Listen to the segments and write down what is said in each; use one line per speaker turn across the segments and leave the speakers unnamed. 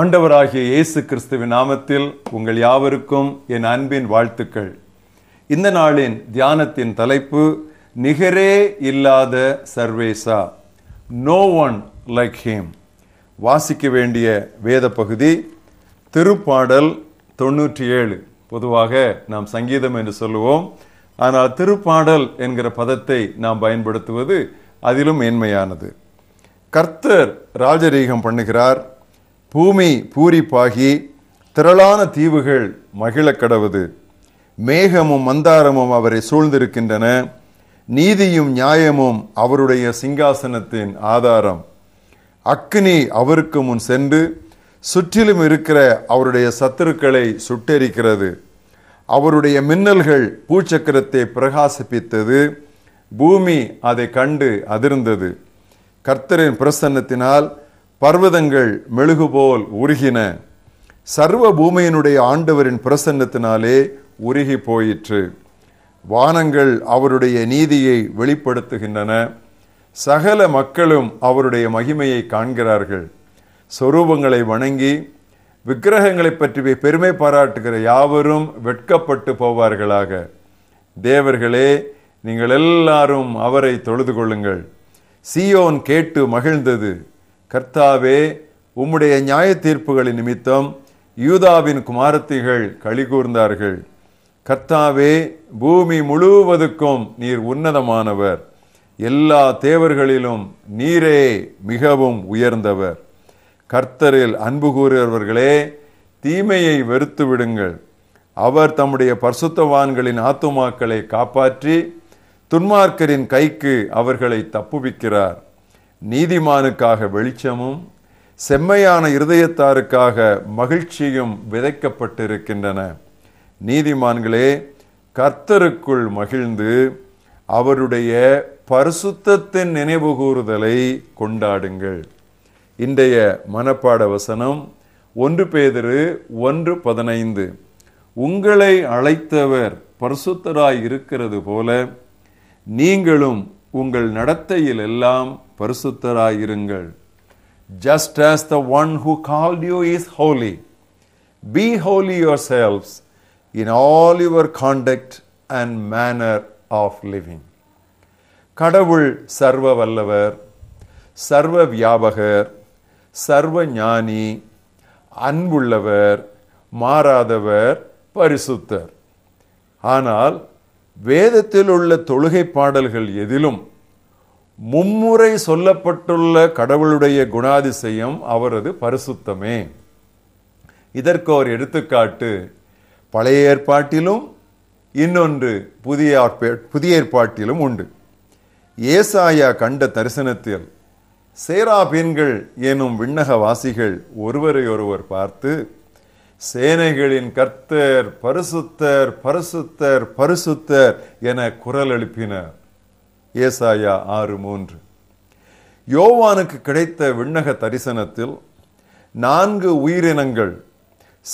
ஆண்டவராகிய இயேசு கிறிஸ்துவின் நாமத்தில் உங்கள் யாவருக்கும் என் அன்பின் வாழ்த்துக்கள். இந்த நாளின் தியானத்தின் தலைப்பு நிகரே இல்லாத சர்வேசா. நோ ஒன் லைக் ஹிம் வாசிக்க வேண்டிய வேத பகுதி திருப்பாடல் தொண்ணூற்றி ஏழு பொதுவாக நாம் சங்கீதம் என்று சொல்லுவோம். ஆனால் திருப்பாடல் என்கிற பதத்தை நாம் பயன்படுத்துவது அதிலும் மேன்மையானது. கர்த்தர் ராஜரீகம் பண்ணுகிறார். பூமி பூரிப்பாகி திரளான தீவுகள் மகிழ கடவுது. மேகமும் மந்தாரமும் அவரை சூழ்ந்திருக்கின்றன. நீதியும் நியாயமும் அவருடைய சிங்காசனத்தின் ஆதாரம். அக்னி அவருக்கு முன் சென்று சுற்றிலும் இருக்கிற அவருடைய சத்துருக்களை சுட்டெரிக்கிறது. அவருடைய மின்னல்கள் பூச்சக்கரத்தை பிரகாசிப்பித்தது. பூமி அதை கண்டு அதிர்ந்தது. கர்த்தரின் பிரசன்னத்தினால் பர்வதங்கள் மெழுகு போல் உருகின. சர்வ பூமியினுடைய ஆண்டவரின் பிரசன்னத்தினாலே உருகி போயிற்று. வானங்கள் அவருடைய நீதியை வெளிப்படுத்துகின்றன. சகல மக்களும் அவருடைய மகிமையை காண்கிறார்கள். சொரூபங்களை வணங்கி விக்கிரகங்களை பற்றி பெருமை பாராட்டுகிற யாவரும் வெட்கப்பட்டு போவார்களாக. தேவர்களே நீங்கள் எல்லாரும் அவரை தொழுது கொள்ளுங்கள். சியோன் கேட்டு மகிழ்ந்தது. கர்த்தாவே உம்முடைய நியாய தீர்ப்புகளின் நிமித்தம் யூதாவின் குமாரத்திகள் களி கூர்ந்தார்கள். கர்த்தாவே பூமி முழுவதுக்கும் நீர் உன்னதமானவர். எல்லா தேவர்களிலும் நீரே மிகவும் உயர்ந்தவர். கர்த்தரில் அன்பு கூறுகிறவர்களே தீமையை வெறுத்து விடுங்கள். அவர் தம்முடைய பர்சுத்தவான்களின் ஆத்துமாக்களை காப்பாற்றி துன்மார்க்கரின் கைக்கு அவர்களை தப்புவிக்கிறார். நீதிமானுக்காக வெளிச்சமும் செம்மையான இருதயத்தாருக்காக மகிழ்ச்சியும் விதைக்கப்பட்டிருக்கின்றன. நீதிமான்களே கர்த்தருக்குள் மகிழ்ந்து அவருடைய பரிசுத்தத்தின் நினைவுகூறுதலை கொண்டாடுங்கள். இன்றைய மனப்பாட வசனம் ஒன்று பேதிரு ஒன்று பதினைந்து. உங்களை அழைத்தவர் பரிசுத்தராய் இருக்கிறது போல நீங்களும் உங்கள் நடத்தையில் எல்லாம் பரிசுத்தராயிருங்கள் just as the one who call you is holy be holy yourselves in all your conduct and manner of living கடவுள் சர்வ வல்லவர் சர்வ வியாபகர் சர்வ ஞானி அன்புள்ளவர் மாறாதவர் பரிசுத்தர் ஆனால் வேதத்தில் உள்ள தொழுகை பாடல்கள் எதிலும் மும்முறை சொல்லப்பட்டுள்ள கடவுளுடைய குணாதிசயம் அவரது பரிசுத்தமே. இதற்கு ஒரு எடுத்துக்காட்டு பழைய ஏற்பாட்டிலும் இன்னொன்று புதிய புதிய ஏற்பாட்டிலும் உண்டு. ஏசாயா கண்ட தரிசனத்தில் சேராபீன்கள் எனும் விண்ணகவாசிகள் ஒருவரை ஒருவர் பார்த்து சேனைகளின் கர்த்தர் பரிசுத்தர் பரிசுத்தர் பரிசுத்தர் என குரல் எழுப்பினர். ஏசாயா ஆறு மூன்று. யோவானுக்கு கிடைத்த விண்ணக தரிசனத்தில் நான்கு உயிரினங்கள்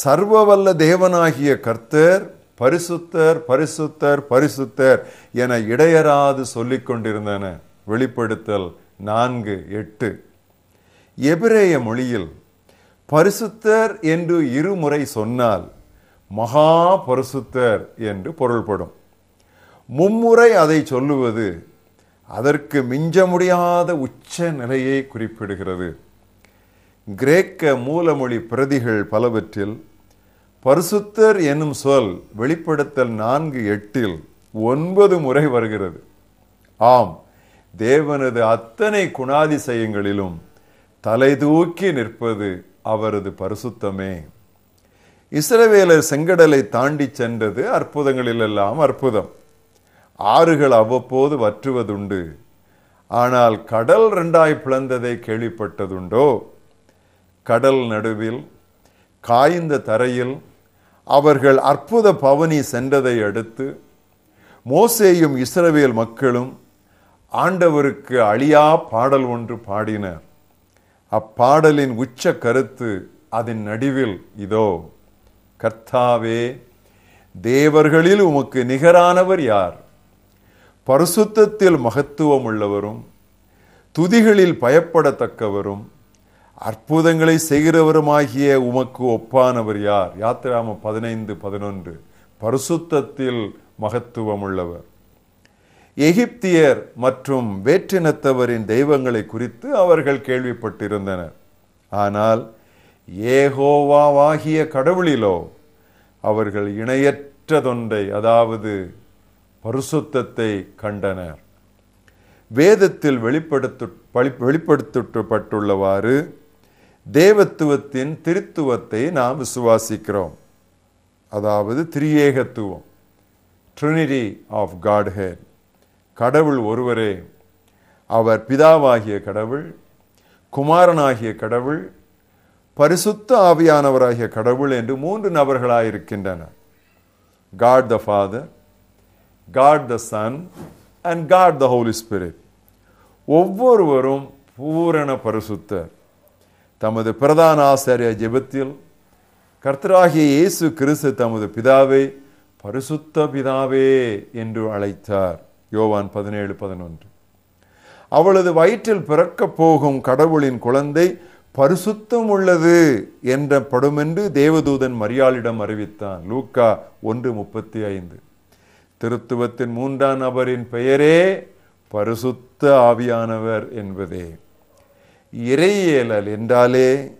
சர்வவல்ல தேவனாகிய கர்த்தர் பரிசுத்தர் பரிசுத்தர் பரிசுத்தர் என இடையராது சொல்லிக் கொண்டிருந்தன. வெளிப்படுத்தல் நான்கு எட்டு. எபிரேய மொழியில் பரிசுத்தர் என்று இருமுறை சொன்னால் மகா பரிசுத்தர் என்று பொருள்படும். மும்முறை அதை சொல்லுவது அதற்கு மிஞ்ச முடியாத உச்ச நிலையை குறிப்பிடுகிறது. கிரேக்க மூலமொழி பிரதிகள் பலவற்றில் பரிசுத்தர் என்னும் சொல் வெளிப்படுத்தல் நான்கு எட்டில் ஒன்பது முறை வருகிறது. ஆம் தேவனது அத்தனை குணாதிசயங்களிலும் தலை தூக்கி நிற்பது அவரது பரிசுத்தமே. இஸ்ரவேலர் செங்கடலை தாண்டி சென்றது அற்புதங்களிலெல்லாம் அற்புதம். ஆறுகள் அவ்வப்போது வற்றுவதுண்டு. ஆனால் கடல் ரெண்டாய் பிளந்ததை கேள்விப்பட்டதுண்டோ? கடல் நடுவில் காய்ந்த தரையில் அவர்கள் அற்புத பவனி சென்றதை அடுத்து மோசேயும் இஸ்ரவேல் மக்களும் ஆண்டவருக்கு அழியா பாடல் ஒன்று பாடினர். அப்பாடலின் உச்ச கருத்து அதன் நடுவில் இதோ கர்த்தாவே தேவர்களில் உமக்கு நிகரானவர் யார்? பரிசுத்தத்தில் மகத்துவம் உள்ளவரும் துதிகளில் பயப்படத்தக்கவரும் அற்புதங்களை செய்கிறவருமாகிய உமக்கு ஒப்பானவர் யார்? யாத்திராம பதினைந்து பதினொன்று. பரிசுத்தத்தில் மகத்துவம் உள்ளவர் எகிப்தியர் மற்றும் வேற்றினத்தவரின் தெய்வங்களை குறித்து அவர்கள் கேள்விப்பட்டிருந்தனர். ஆனால் ஏகோவாவாகிய கடவுளிலோ அவர்கள் இணையற்றதொன்றை அதாவது பரிசுத்தத்தை கண்டனர். வேதத்தில் வெளிப்படுத்து வெளிப்படுத்தப்பட்டுள்ளவாறு தேவத்துவத்தின் திருத்துவத்தை நாம் விசுவாசிக்கிறோம். அதாவது திரியேகத்துவம் ட்ரினிட்டி ஆஃப் காட்ஹெட் கடவுள் ஒருவரே. அவர் பிதாவாகிய கடவுள் குமாரனாகிய கடவுள் பரிசுத்த ஆவியானவராகிய கடவுள் என்று மூன்று நபர்களாயிருக்கின்றனர் God the Father God the Son and God the Holy Spirit ஒவ்வொருவரும் பூரண பரிசுத்தர். தமது பிரதான ஆசாரிய ஜெபத்தில் கர்த்தராகிய இயேசு கிறிஸ்து தமது பிதாவை பரிசுத்த பிதாவே என்று அழைத்தார். யோவான் பதினேழு பதினொன்று. அவளது வயிற்றில் பிறக்கப் போகும் கடவுளின் குழந்தை பரிசுத்தம் உள்ளது என்ற படுமென்று தேவதூதன் மரியாளிடம் அறிவித்தான். லூக்கா ஒன்று முப்பத்தி ஐந்து திருத்துவத்தின் மூன்றாம் நபரின் பெயரே பரிசுத்த ஆவியானவர் என்பதே. இறையியலல் என்றாலே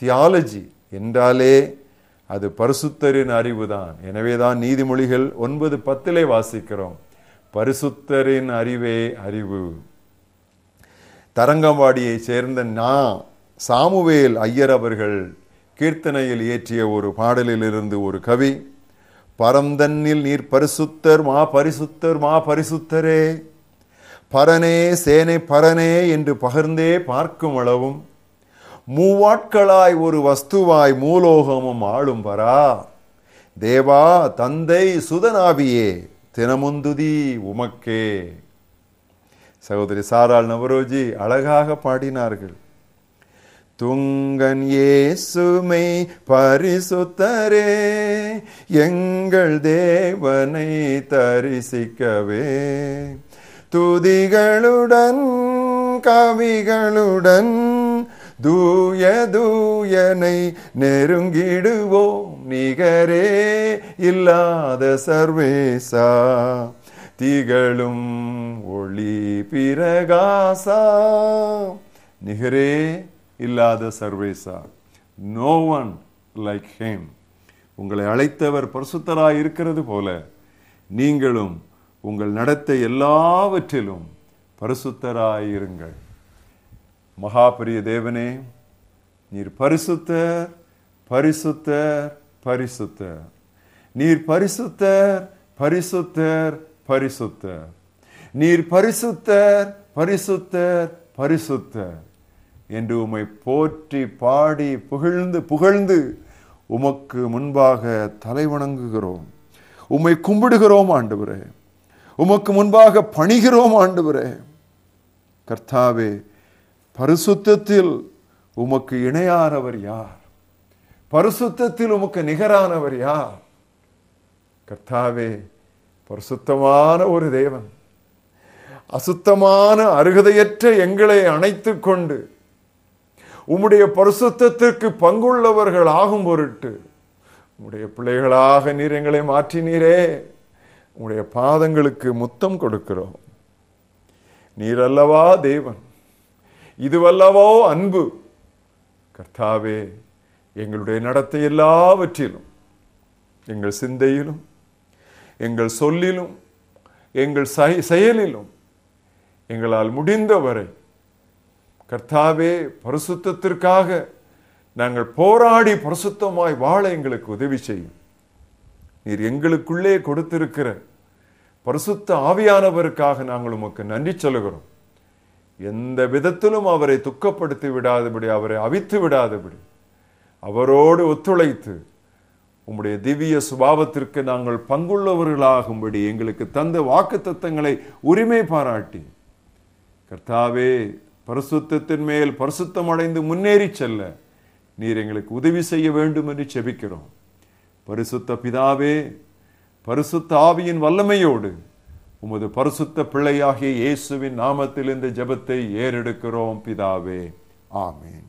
தியாலஜி என்றாலே அது பரிசுத்தரின் அறிவுதான். எனவேதான் நீதிமொழிகள் ஒன்பது பத்திலே வாசிக்கிறோம். பரிசுத்தரின் அறிவே அறிவு. தரங்கம்பாடியை சேர்ந்த நா. சாமுவேல் ஐயர் அவர்கள் கீர்த்தனையில் இயற்றிய ஒரு பாடலிலிருந்து ஒரு கவி பரந்தன்னில் நீர் பரிசுத்தர் மா பரிசுத்தர் மா பரிசுத்தரே. பரனே சேனை பரனே என்று பகர்ந்தே பார்க்கும் அளவும் மூவாட்களாய் ஒரு வஸ்துவாய் மூலோகமும் ஆளும் பரா தேவா தந்தை சுதனாவியே. தினமுந்துதி உமக்கே. சகோதரி சாரால் நவரோஜி அழகாக பாடினார்கள். துங்கன் இயேசுமை பரிசுத்தரே எங்கள் தேவனை தரிசிக்கவே. துதிகளுடன் கவிகளுடன் தூய தூயனை நெருங்கிடுவோம் நிகரே இல்லாத சர்வேசா. திகழும் ஒளி பிரகாசா. நிகரே இல்லாத சர்வேசா. நோ ஒன் லைக் ஹேம் உங்களை அழைத்தவர் பரிசுத்தராய் இருக்கிறது போல நீங்களும் உங்கள் நடத்தை எல்லாவற்றிலும் பரிசுத்தராயிருங்கள் மகாபரிய தேவனே நீர் பரிசுத்தர் பரிசுத்தர் பரிசுத்தர். நீர் பரிசுத்தர் பரிசுத்தர் பரிசுத்தர். நீர் பரிசுத்தர் பரிசுத்தர் பரிசுத்தர். என்று உம்மை போற்றி பாடி புகழ்ந்து புகழ்ந்து உமக்கு முன்பாக தலை வணங்குகிறோம். உம்மை கும்பிடுகிறோம் ஆண்டவரே. உமக்கு முன்பாக பணிகிறோம் ஆண்டவரே. கர்த்தாவே பரிசுத்தத்தில் உமக்கு இணையானவர் யார்? பரிசுத்தத்தில் உமக்கு நிகரானவர் யார்? கர்த்தாவே பரிசுத்தமான ஒரு தேவன். அசுத்தமான அருகதையற்ற எங்களை அணைத்து கொண்டு உம்முடைய பரிசுத்தத்திற்கு பங்குள்ளவர்கள் ஆகும் பொருட்டு உம்முடைய பிள்ளைகளாக நீர் எங்களை மாற்றினீரே. உம்முடைய பாதங்களுக்கு முத்தம் கொடுக்கிறோம். நீர் அல்லவா தேவன். இதுவல்லவோ அன்பு. கர்த்தாவே எங்களுடைய நடத்தை எல்லாவற்றிலும் எங்கள் சிந்தையிலும் எங்கள் சொல்லிலும் எங்கள் செயலிலும் எங்களால் முடிந்தவரை கர்த்தாவே பரிசுத்தத்திற்காக நாங்கள் போராடி பரிசுத்தமாய் வாழ எங்களுக்கு உதவி செய்யும். நீர் எங்களுக்குள்ளே கொடுத்திருக்கிற பரிசுத்த ஆவியானவருக்காக நாங்கள் உமக்கு நன்றி சொல்கிறோம் எந்த விதத்திலும் அவரை துக்கப்படுத்தி விடாதபடி அவரை அவித்து விடாதபடி அவரோடு ஒத்துழைத்து உம்முடைய திவ்ய சுபாவத்திற்கு நாங்கள் பங்குள்ளவர்களாகும்படி எங்களுக்கு தந்த வாக்கு தத்தங்களை உரிமை பாராட்டி கர்த்தாவே பரிசுத்தத்தின் மேல் பரிசுத்தம் அடைந்து முன்னேறி செல்ல நீர் எங்களுக்கு உதவி செய்ய வேண்டும் என்று செபிக்கிறோம். பரிசுத்த பிதாவே பரிசுத்த ஆவியின் வல்லமையோடு உமது பரிசுத்த பிள்ளையாகிய இயேசுவின் நாமத்தில் இந்த ஜெபத்தை ஏறெடுக்கிறோம் பிதாவே. ஆமேன்.